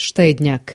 Штедняк